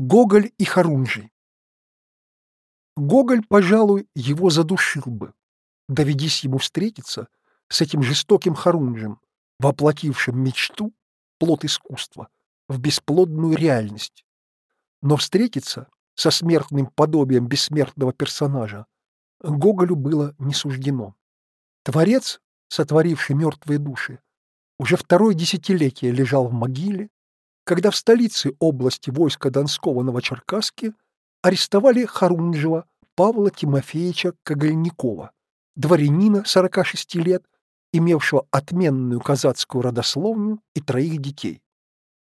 Гоголь и Харунжий Гоголь, пожалуй, его задушил бы, доведись ему встретиться с этим жестоким Харунжем, воплотившим мечту, плод искусства, в бесплодную реальность. Но встретиться со смертным подобием бессмертного персонажа Гоголю было не суждено. Творец, сотворивший мертвые души, уже второе десятилетие лежал в могиле, когда в столице области войска Донского Новочеркасске арестовали Харунжева Павла Тимофеевича Когольникова, дворянина 46 лет, имевшего отменную казацкую родословную и троих детей.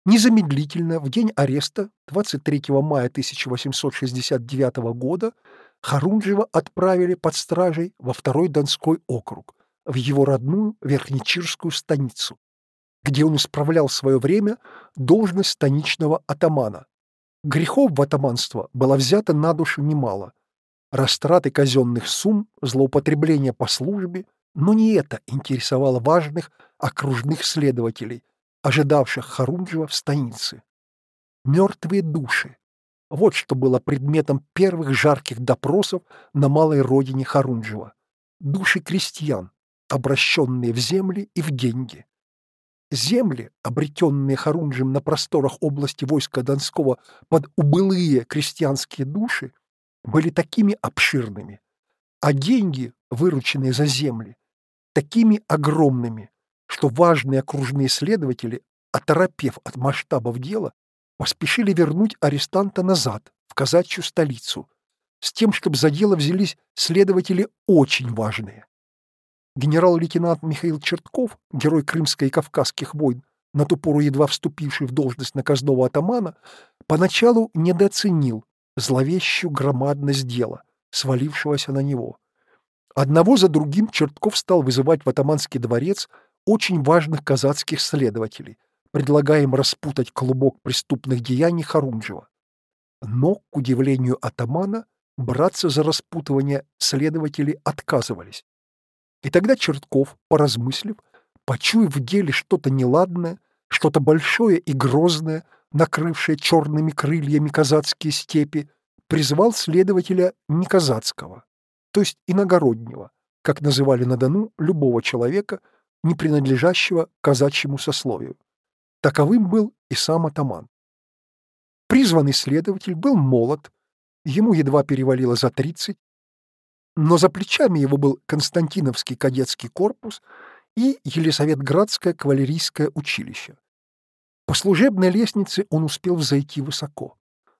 Незамедлительно в день ареста 23 мая 1869 года Харунжева отправили под стражей во второй Донской округ, в его родную Верхнечирскую станицу, где он исправлял в свое время должность станичного атамана. Грехов в атаманство было взято на душу немало. Растраты казенных сумм, злоупотребление по службе, но не это интересовало важных окружных следователей, ожидавших Харунжева в станице. Мертвые души. Вот что было предметом первых жарких допросов на малой родине Харунжева. Души крестьян, обращенные в земли и в деньги. Земли, обретенные Харунжем на просторах области войска Донского под убылые крестьянские души, были такими обширными, а деньги, вырученные за земли, такими огромными, что важные окружные следователи, оторопев от масштабов дела, поспешили вернуть арестанта назад, в казачью столицу, с тем, чтобы за дело взялись следователи очень важные. Генерал-лейтенант Михаил Чертков, герой крымской и кавказских войн, на ту пору едва вступивший в должность наказного атамана, поначалу недооценил зловещую громадность дела, свалившегося на него. Одного за другим Чертков стал вызывать в атаманский дворец очень важных казацких следователей, предлагая им распутать клубок преступных деяний Харунжева. Но, к удивлению атамана, браться за распутывание следователи отказывались. И тогда Чертков, поразмыслив, почуяв в деле что-то неладное, что-то большое и грозное, накрывшее черными крыльями казацкие степи, призвал следователя неказацкого, то есть иногороднего, как называли на Дону любого человека, не принадлежащего казачьему сословию. Таковым был и сам атаман. Призванный следователь был молод, ему едва перевалило за тридцать, но за плечами его был Константиновский кадетский корпус и Елисаветградское кавалерийское училище. По служебной лестнице он успел взойти высоко.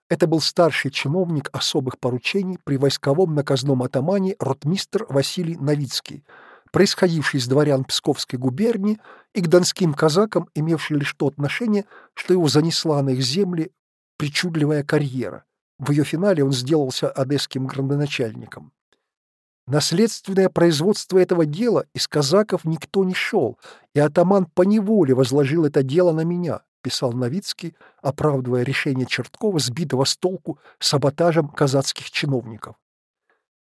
Это был старший чиновник особых поручений при войсковом наказном атамане ротмистр Василий Новицкий, происходивший из дворян Псковской губернии и к донским казакам, имевший лишь то отношение, что его занесла на их земли причудливая карьера. В ее финале он сделался одесским градоначальником. Наследственное производство этого дела из казаков никто не шел, и атаман поневоле возложил это дело на меня, писал Новицкий, оправдывая решение Черткова, сбитого с толку саботажем казацких чиновников.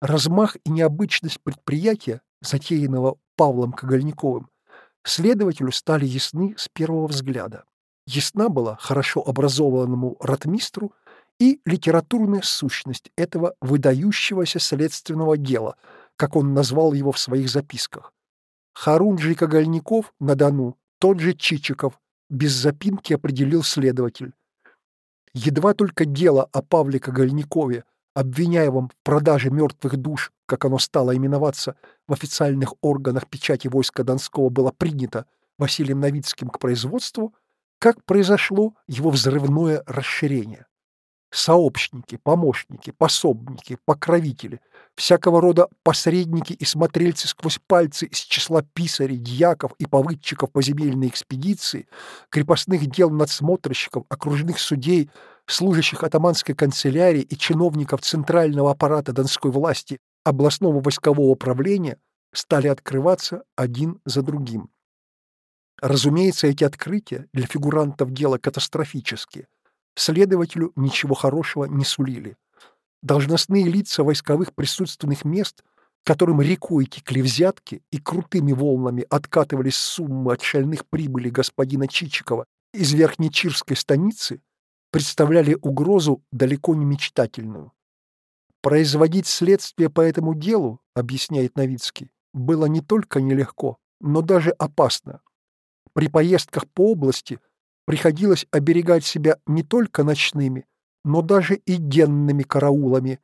Размах и необычность предприятия, затеянного Павлом Когольниковым, следователю стали ясны с первого взгляда. Ясна была хорошо образованному ротмистру и литературная сущность этого выдающегося следственного дела, как он назвал его в своих записках. Харунжий Когольников на Дону, тот же Чичиков, без запинки определил следователь. Едва только дело о Павле Когольникове, обвиняемом в продаже мертвых душ, как оно стало именоваться, в официальных органах печати войска Донского было принято Василием Новицким к производству, как произошло его взрывное расширение сообщники, помощники, пособники, покровители, всякого рода посредники и смотрельцы сквозь пальцы из числа писарей, дьяков и повыдчиков по земельной экспедиции, крепостных дел надсмотрщиков, окружных судей, служащих атаманской канцелярии и чиновников центрального аппарата донской власти, областного войскового управления стали открываться один за другим. Разумеется, эти открытия для фигурантов дела катастрофические – следователю ничего хорошего не сулили. Должностные лица войсковых присутственных мест, которым рекой текли взятки и крутыми волнами откатывались суммы от шальных прибылей господина Чичикова из Верхнечирской станицы, представляли угрозу далеко не мечтательную. Производить следствие по этому делу, объясняет Новицкий, было не только нелегко, но даже опасно. При поездках по области приходилось оберегать себя не только ночными, но даже и денными караулами.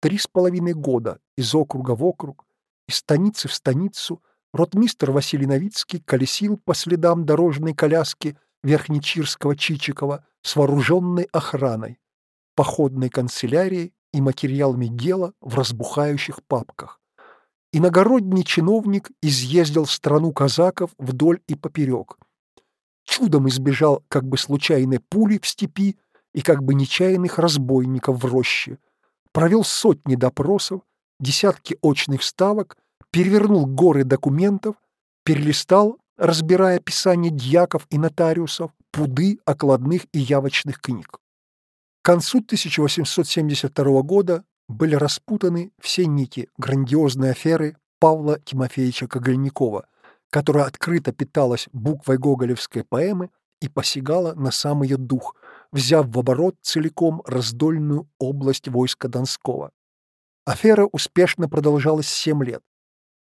Три с половиной года из округа в округ, из станицы в станицу ротмистр Василий Новицкий колесил по следам дорожной коляски Верхнечирского Чичикова с вооруженной охраной, походной канцелярией и материалами дела в разбухающих папках. Иногородний чиновник изъездил страну казаков вдоль и поперек. Чудом избежал как бы случайной пули в степи и как бы нечаянных разбойников в роще. Провел сотни допросов, десятки очных ставок, перевернул горы документов, перелистал, разбирая писания дьяков и нотариусов, пуды окладных и явочных книг. К концу 1872 года были распутаны все нити грандиозной аферы Павла Тимофеевича Когольникова, которая открыто питалась буквой гоголевской поэмы и посягала на сам ее дух, взяв в оборот целиком раздольную область войска Донского. Афера успешно продолжалась семь лет.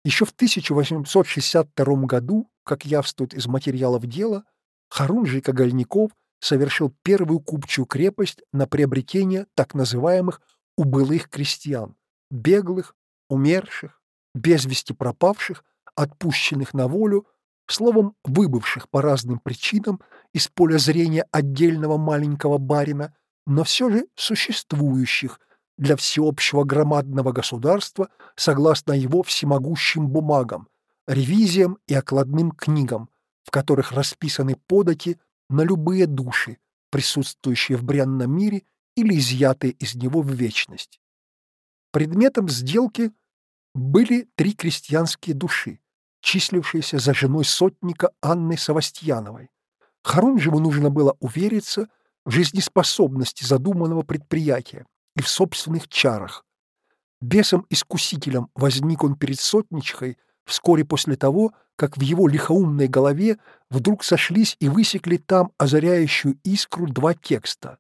Еще в 1862 году, как явствует из материалов дела, Харунжий Когольников совершил первую купчую крепость на приобретение так называемых у былых крестьян, беглых, умерших, без вести пропавших, отпущенных на волю, словом, выбывших по разным причинам из поля зрения отдельного маленького барина, но все же существующих для всеобщего громадного государства согласно его всемогущим бумагам, ревизиям и окладным книгам, в которых расписаны подати на любые души, присутствующие в бренном мире или изъятые из него в вечность. Предметом сделки были три крестьянские души, числившиеся за женой сотника Анны Савастьяновой. Харунжеву нужно было увериться в жизнеспособности задуманного предприятия и в собственных чарах. Бесом-искусителем возник он перед сотничкой вскоре после того, как в его лихоумной голове вдруг сошлись и высекли там озаряющую искру два текста.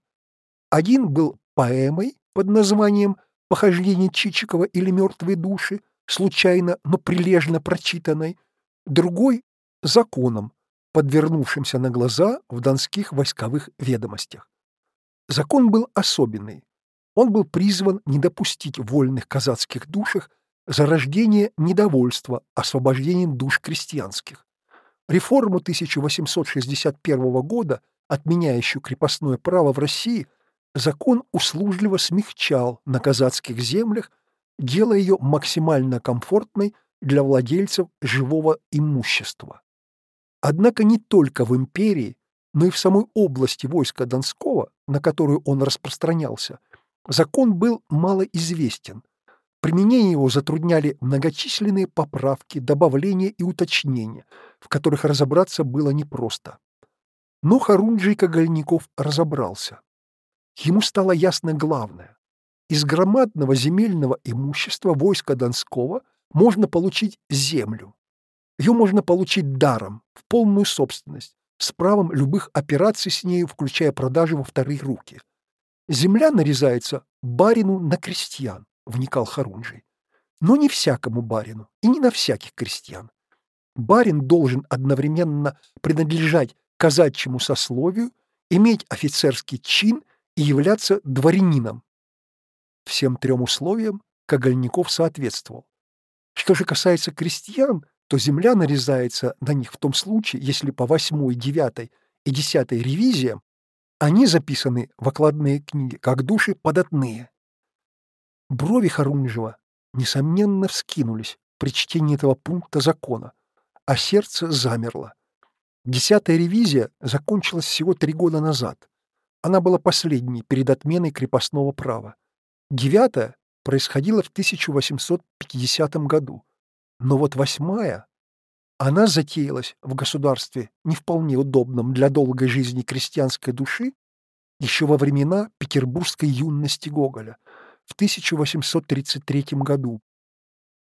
Один был поэмой под названием «Похождение Чичикова или мертвые души», случайно, но прилежно прочитанной, другой — законом, подвернувшимся на глаза в донских войсковых ведомостях. Закон был особенный. Он был призван не допустить в вольных казацких душах зарождение недовольства освобождением душ крестьянских. Реформу 1861 года, отменяющую крепостное право в России, закон услужливо смягчал на казацких землях, делая ее максимально комфортной для владельцев живого имущества. Однако не только в империи, но и в самой области войска Донского, на которую он распространялся, закон был малоизвестен. Применение его затрудняли многочисленные поправки, добавления и уточнения, в которых разобраться было непросто. Но Харунжий Когольников разобрался. Ему стало ясно главное. Из громадного земельного имущества войска Донского можно получить землю. Ее можно получить даром, в полную собственность, с правом любых операций с нею, включая продажи во вторые руки. Земля нарезается барину на крестьян, вникал Харунжий. Но не всякому барину и не на всяких крестьян. Барин должен одновременно принадлежать казачьему сословию, иметь офицерский чин и являться дворянином. Всем трем условиям Когольников соответствовал. Что же касается крестьян, то земля нарезается на них в том случае, если по восьмой, девятой и десятой ревизиям они записаны в окладные книги как души податные. Брови Харунжева, несомненно, вскинулись при чтении этого пункта закона, а сердце замерло. Десятая ревизия закончилась всего три года назад. Она была последней перед отменой крепостного права. Девятая происходила в 1850 году. Но вот восьмая, она затеялась в государстве, не вполне удобном для долгой жизни крестьянской души, еще во времена петербургской юности Гоголя, в 1833 году.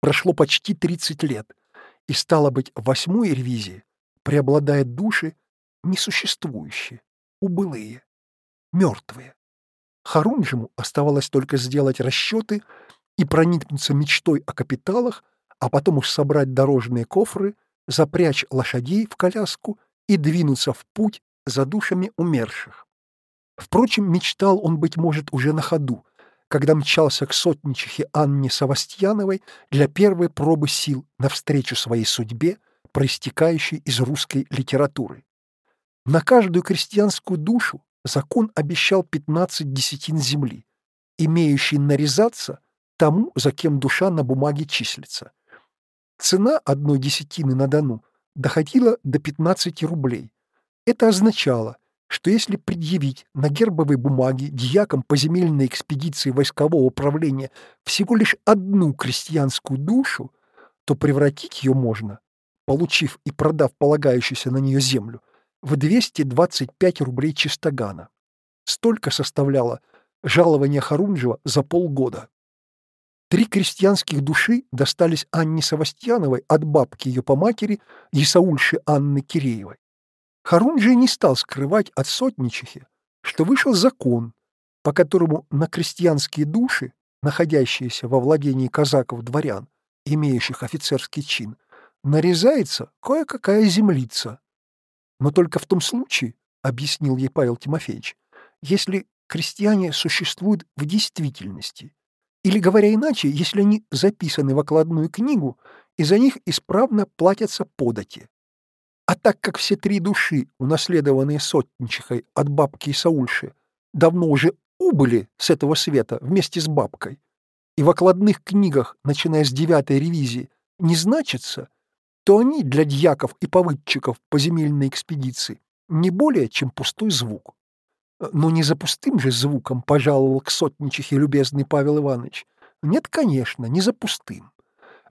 Прошло почти 30 лет, и, стало быть, восьмой ревизии преобладают души несуществующие, убылые. мертвые. Харунжему оставалось только сделать расчеты и проникнуться мечтой о капиталах, а потом уж собрать дорожные кофры, запрячь лошадей в коляску и двинуться в путь за душами умерших. Впрочем, мечтал он, быть может, уже на ходу, когда мчался к сотничихе Анне Савастьяновой для первой пробы сил навстречу своей судьбе, проистекающей из русской литературы. На каждую крестьянскую душу закон обещал 15 десятин земли, имеющий нарезаться тому, за кем душа на бумаге числится. Цена одной десятины на Дону доходила до 15 рублей. Это означало, что если предъявить на гербовой бумаге дьякам по земельной экспедиции войскового управления всего лишь одну крестьянскую душу, то превратить ее можно, получив и продав полагающуюся на нее землю, в 225 рублей чистогана. Столько составляло жалование Харунжева за полгода. Три крестьянских души достались Анне Савастьяновой от бабки ее по матери Исаульши Анны Киреевой. Харунжий не стал скрывать от сотничихи, что вышел закон, по которому на крестьянские души, находящиеся во владении казаков-дворян, имеющих офицерский чин, нарезается кое-какая землица, но только в том случае, объяснил ей Павел Тимофеевич, если крестьяне существуют в действительности, или, говоря иначе, если они записаны в окладную книгу, и за них исправно платятся подати. А так как все три души, унаследованные сотничихой от бабки и Саульши, давно уже убыли с этого света вместе с бабкой, и в окладных книгах, начиная с девятой ревизии, не значатся, то они для дьяков и повыдчиков по земельной экспедиции не более, чем пустой звук. Но не за пустым же звуком пожаловал к сотничихе любезный Павел Иванович. Нет, конечно, не за пустым.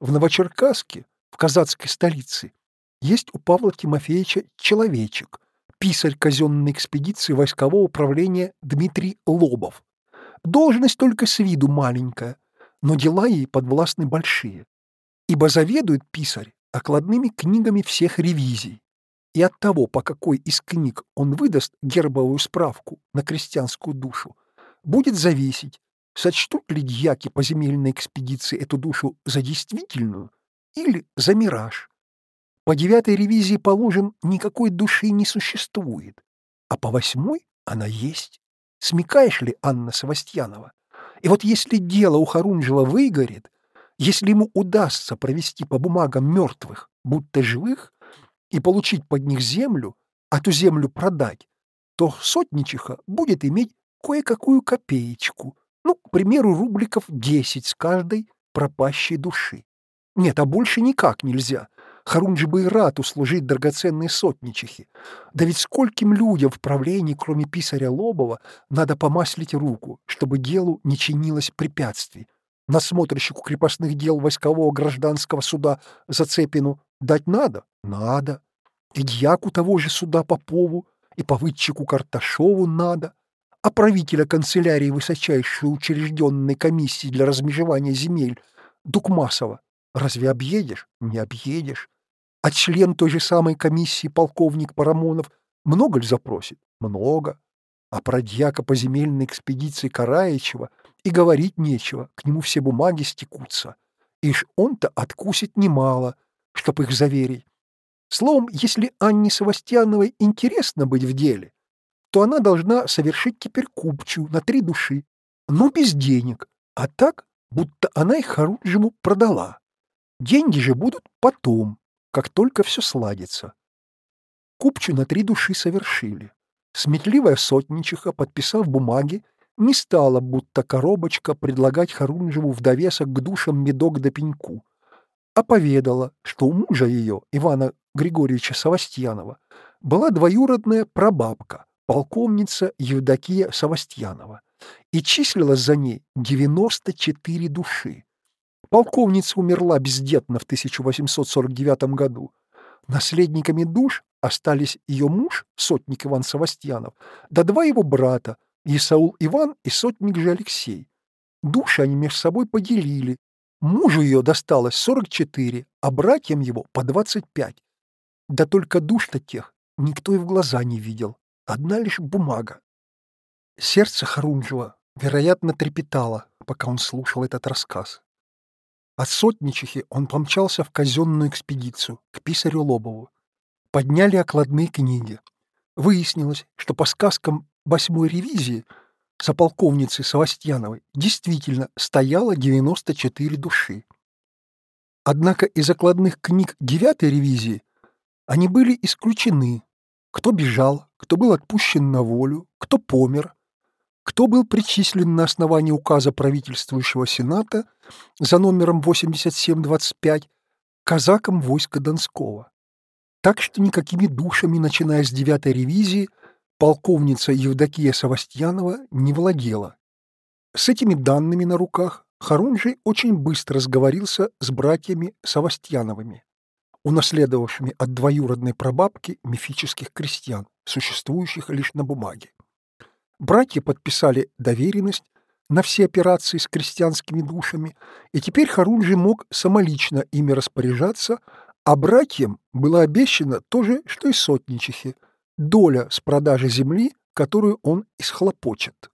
В Новочеркасске, в казацкой столице, есть у Павла Тимофеевича человечек, писарь казенной экспедиции войскового управления Дмитрий Лобов. Должность только с виду маленькая, но дела ей подвластны большие, ибо заведует писарь окладными книгами всех ревизий, и от того, по какой из книг он выдаст гербовую справку на крестьянскую душу, будет зависеть, сочтут ли дьяки по земельной экспедиции эту душу за действительную или за мираж. По девятой ревизии положим, никакой души не существует, а по восьмой она есть. Смекаешь ли, Анна Савастьянова? И вот если дело у Харунжева выгорит, если ему удастся провести по бумагам мертвых, будто живых, и получить под них землю, а ту землю продать, то сотничиха будет иметь кое-какую копеечку, ну, к примеру, рубликов десять с каждой пропащей души. Нет, а больше никак нельзя. Харунжи бы и рад услужить драгоценной сотничихе. Да ведь скольким людям в правлении, кроме писаря Лобова, надо помаслить руку, чтобы делу не чинилось препятствий насмотрщику крепостных дел войскового гражданского суда Зацепину дать надо? Надо. И дьяку того же суда Попову, и повыдчику Карташову надо, а правителя канцелярии высочайшей учрежденной комиссии для размежевания земель Дукмасова разве объедешь? Не объедешь. А член той же самой комиссии полковник Парамонов много ли запросит? Много. А про дьяка по земельной экспедиции Караичева — и говорить нечего, к нему все бумаги стекутся. Ишь он-то откусит немало, чтоб их заверить. Словом, если Анне Савастьяновой интересно быть в деле, то она должна совершить теперь купчу на три души, но без денег, а так, будто она их Харунжему продала. Деньги же будут потом, как только все сладится. Купчу на три души совершили. Сметливая сотничиха, подписав бумаги, не стала, будто коробочка, предлагать Харунжеву в довесок к душам медок да пеньку, а поведала, что у мужа ее, Ивана Григорьевича Савастьянова, была двоюродная прабабка, полковница Евдокия Савастьянова, и числилась за ней 94 души. Полковница умерла бездетно в 1849 году. Наследниками душ остались ее муж, сотник Иван Савастьянов, да два его брата, Исаул Иван и сотник же Алексей. Души они между собой поделили. Мужу ее досталось 44, а братьям его по 25. Да только душ-то тех никто и в глаза не видел. Одна лишь бумага. Сердце Харунжева, вероятно, трепетало, пока он слушал этот рассказ. От сотничихи он помчался в казенную экспедицию к писарю Лобову. Подняли окладные книги. Выяснилось, что по сказкам восьмой ревизии за полковницей Савастьяновой действительно стояло 94 души. Однако из окладных книг девятой ревизии они были исключены. Кто бежал, кто был отпущен на волю, кто помер, кто был причислен на основании указа правительствующего Сената за номером 8725 казакам войска Донского. Так что никакими душами, начиная с девятой ревизии, полковница Евдокия Савастьянова не владела. С этими данными на руках Харунжий очень быстро сговорился с братьями Савастьяновыми, унаследовавшими от двоюродной прабабки мифических крестьян, существующих лишь на бумаге. Братья подписали доверенность на все операции с крестьянскими душами, и теперь Харунжи мог самолично ими распоряжаться, а братьям было обещано то же, что и сотничихе – доля с продажи земли, которую он исхлопочет.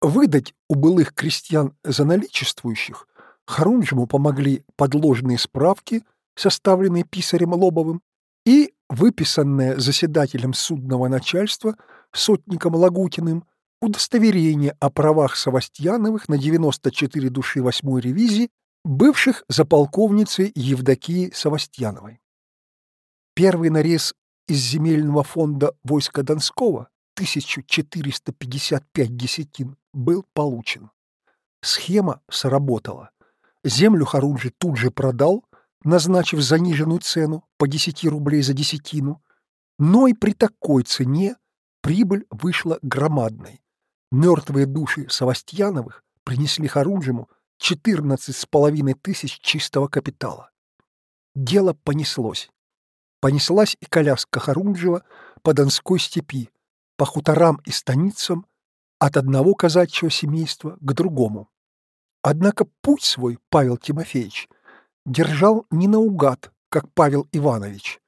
Выдать у былых крестьян за наличествующих Харунжему помогли подложные справки, составленные писарем Лобовым, и выписанное заседателем судного начальства сотником Лагутиным удостоверение о правах Савастьяновых на 94 души восьмой ревизии, бывших за полковницей Евдокии Савастьяновой. Первый нарез из земельного фонда войска Донского 1455 десятин был получен. Схема сработала. Землю Харунжи тут же продал, назначив заниженную цену по 10 рублей за десятину, но и при такой цене прибыль вышла громадной. Мертвые души Савастьяновых принесли Харунжему 14 с половиной тысяч чистого капитала. Дело понеслось. Понеслась и коляска Харунжева по Донской степи, по хуторам и станицам, от одного казачьего семейства к другому. Однако путь свой Павел Тимофеевич – держал не наугад, как Павел Иванович,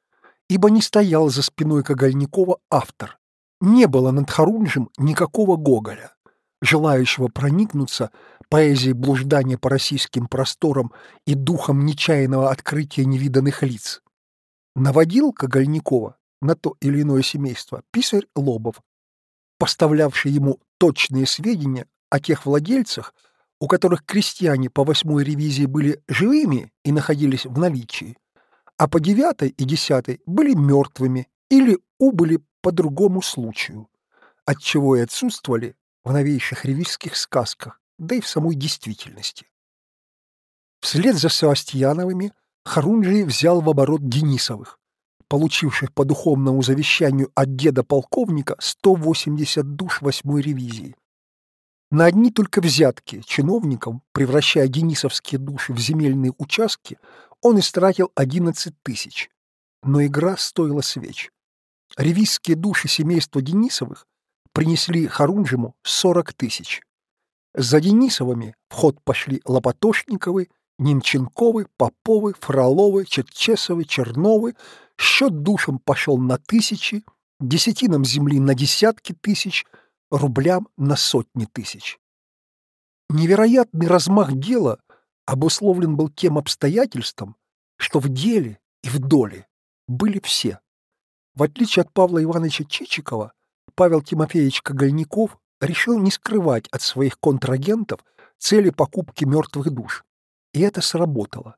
ибо не стоял за спиной Когольникова автор. Не было над Харунжем никакого Гоголя, желающего проникнуться поэзией блуждания по российским просторам и духом нечаянного открытия невиданных лиц. Наводил Когольникова на то или иное семейство писарь Лобов, поставлявший ему точные сведения о тех владельцах, у которых крестьяне по восьмой ревизии были живыми и находились в наличии, а по девятой и десятой были мертвыми или убыли по другому случаю, отчего и отсутствовали в новейших ревизских сказках, да и в самой действительности. Вслед за Севастьяновыми Харунжий взял в оборот Денисовых, получивших по духовному завещанию от деда полковника 180 душ восьмой ревизии, на одни только взятки чиновникам, превращая денисовские души в земельные участки, он истратил 11 тысяч. Но игра стоила свеч. Ревизские души семейства Денисовых принесли Харунжему 40 тысяч. За Денисовыми в ход пошли Лопатошниковы, Немченковы, Поповы, Фроловы, Черчесовы, Черновы. Счет душам пошел на тысячи, десятинам земли на десятки тысяч – рублям на сотни тысяч. Невероятный размах дела обусловлен был тем обстоятельством, что в деле и в доле были все. В отличие от Павла Ивановича Чичикова, Павел Тимофеевич Когольников решил не скрывать от своих контрагентов цели покупки мертвых душ. И это сработало.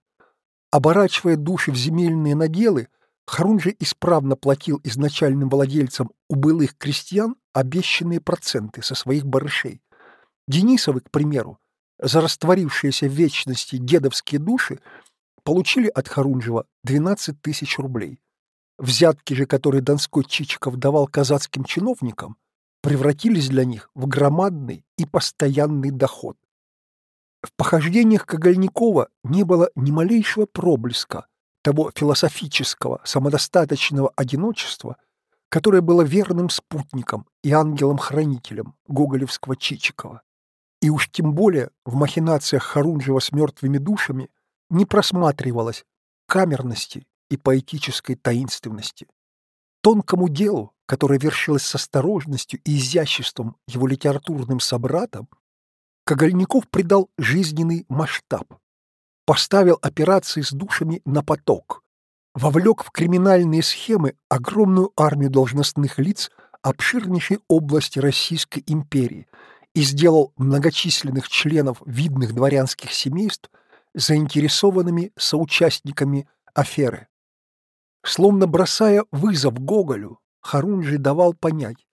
Оборачивая души в земельные наделы, Харунжи исправно платил изначальным владельцам у былых крестьян обещанные проценты со своих барышей. Денисовы, к примеру, за растворившиеся в вечности дедовские души получили от Харунжева 12 тысяч рублей. Взятки же, которые Донской Чичиков давал казацким чиновникам, превратились для них в громадный и постоянный доход. В похождениях Когольникова не было ни малейшего проблеска того философического, самодостаточного одиночества, которое было верным спутником и ангелом-хранителем гоголевского Чичикова. И уж тем более в махинациях Харунжева с мертвыми душами не просматривалось камерности и поэтической таинственности. Тонкому делу, которое вершилось с осторожностью и изяществом его литературным собратом, Когольников придал жизненный масштаб, поставил операции с душами на поток, вовлек в криминальные схемы огромную армию должностных лиц обширнейшей области Российской империи и сделал многочисленных членов видных дворянских семейств заинтересованными соучастниками аферы. Словно бросая вызов Гоголю, Харунжий давал понять,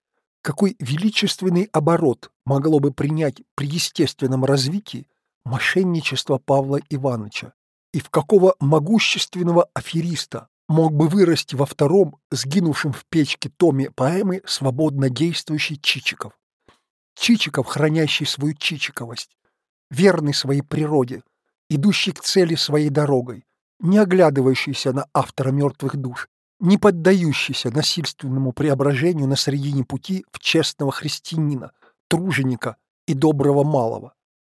какой величественный оборот могло бы принять при естественном развитии мошенничество Павла Ивановича, и в какого могущественного афериста мог бы вырасти во втором, сгинувшем в печке томе поэмы свободно действующий Чичиков. Чичиков, хранящий свою чичиковость, верный своей природе, идущий к цели своей дорогой, не оглядывающийся на автора мертвых душ, не поддающийся насильственному преображению на середине пути в честного христианина, труженика и доброго малого.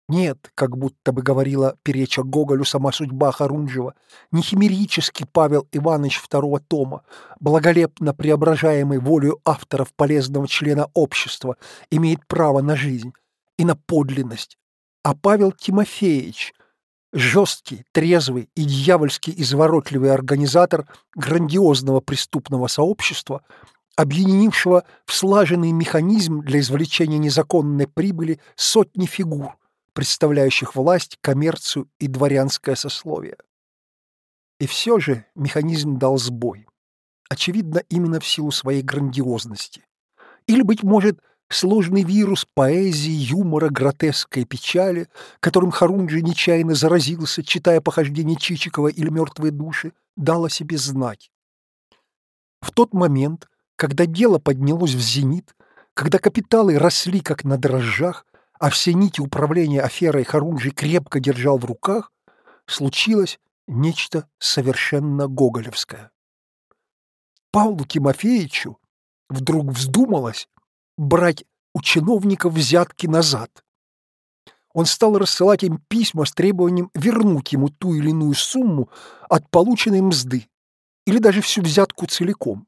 Нет, как будто бы говорила переча Гоголю сама судьба Харунжева, не химерический Павел Иванович второго тома, благолепно преображаемый волею авторов полезного члена общества, имеет право на жизнь и на подлинность, а Павел Тимофеевич – жесткий, трезвый и дьявольски изворотливый организатор грандиозного преступного сообщества, объединившего в слаженный механизм для извлечения незаконной прибыли сотни фигур, представляющих власть, коммерцию и дворянское сословие. И все же механизм дал сбой. Очевидно, именно в силу своей грандиозности. Или, быть может, Сложный вирус поэзии, юмора, гротеска печали, которым Харунджи нечаянно заразился, читая похождения Чичикова или «Мертвые души», дал о себе знать. В тот момент, когда дело поднялось в зенит, когда капиталы росли как на дрожжах, а все нити управления аферой Харунжи крепко держал в руках, случилось нечто совершенно гоголевское. Павлу Тимофеевичу вдруг вздумалось брать у чиновников взятки назад. Он стал рассылать им письма с требованием вернуть ему ту или иную сумму от полученной мзды или даже всю взятку целиком.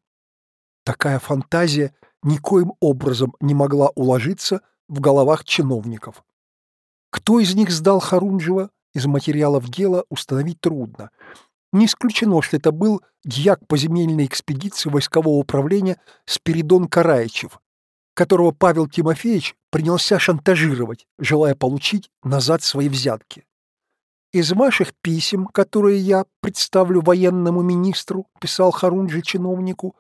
Такая фантазия никоим образом не могла уложиться в головах чиновников. Кто из них сдал Харунжева, из материалов дела установить трудно. Не исключено, что это был дьяк по земельной экспедиции войскового управления Спиридон Караичев, которого Павел Тимофеевич принялся шантажировать, желая получить назад свои взятки. «Из ваших писем, которые я представлю военному министру», писал Харунжи чиновнику,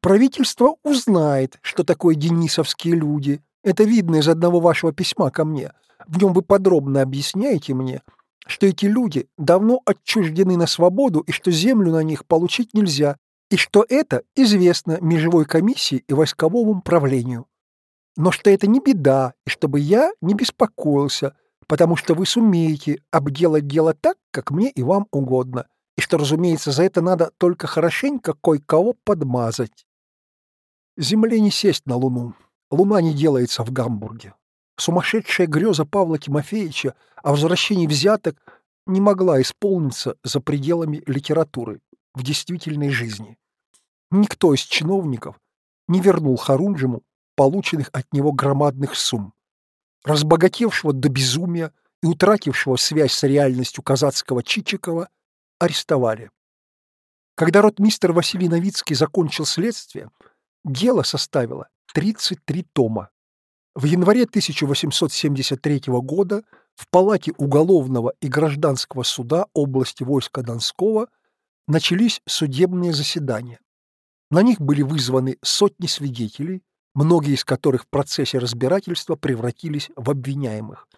«правительство узнает, что такое денисовские люди. Это видно из одного вашего письма ко мне. В нем вы подробно объясняете мне, что эти люди давно отчуждены на свободу и что землю на них получить нельзя, и что это известно межевой комиссии и войсковому правлению но что это не беда, и чтобы я не беспокоился, потому что вы сумеете обделать дело так, как мне и вам угодно, и что, разумеется, за это надо только хорошенько кое-кого подмазать. Земле не сесть на Луну. Луна не делается в Гамбурге. Сумасшедшая греза Павла Тимофеевича о возвращении взяток не могла исполниться за пределами литературы в действительной жизни. Никто из чиновников не вернул Харунжему полученных от него громадных сумм. Разбогатевшего до безумия и утратившего связь с реальностью казацкого Чичикова арестовали. Когда ротмистер Василий Новицкий закончил следствие, дело составило 33 тома. В январе 1873 года в Палате уголовного и гражданского суда области войска Донского начались судебные заседания. На них были вызваны сотни свидетелей, многие из которых в процессе разбирательства превратились в обвиняемых.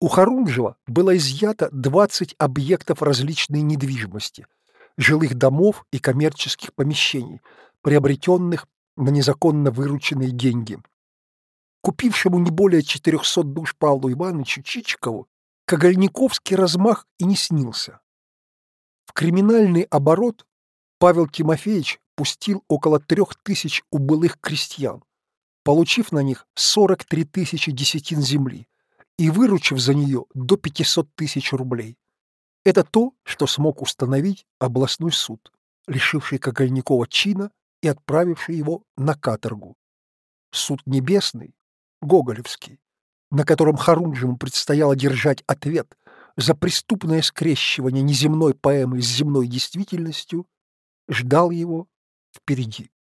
У Харунжева было изъято 20 объектов различной недвижимости, жилых домов и коммерческих помещений, приобретенных на незаконно вырученные деньги. Купившему не более 400 душ Павлу Ивановичу Чичикову Когольниковский размах и не снился. В криминальный оборот Павел Тимофеевич пустил около трех тысяч убылых крестьян, получив на них 43 тысячи десятин земли и выручив за нее до 500 тысяч рублей. Это то, что смог установить областной суд, лишивший Когольникова чина и отправивший его на каторгу. Суд небесный, Гоголевский, на котором Харунжему предстояло держать ответ за преступное скрещивание неземной поэмы с земной действительностью, ждал его впереди.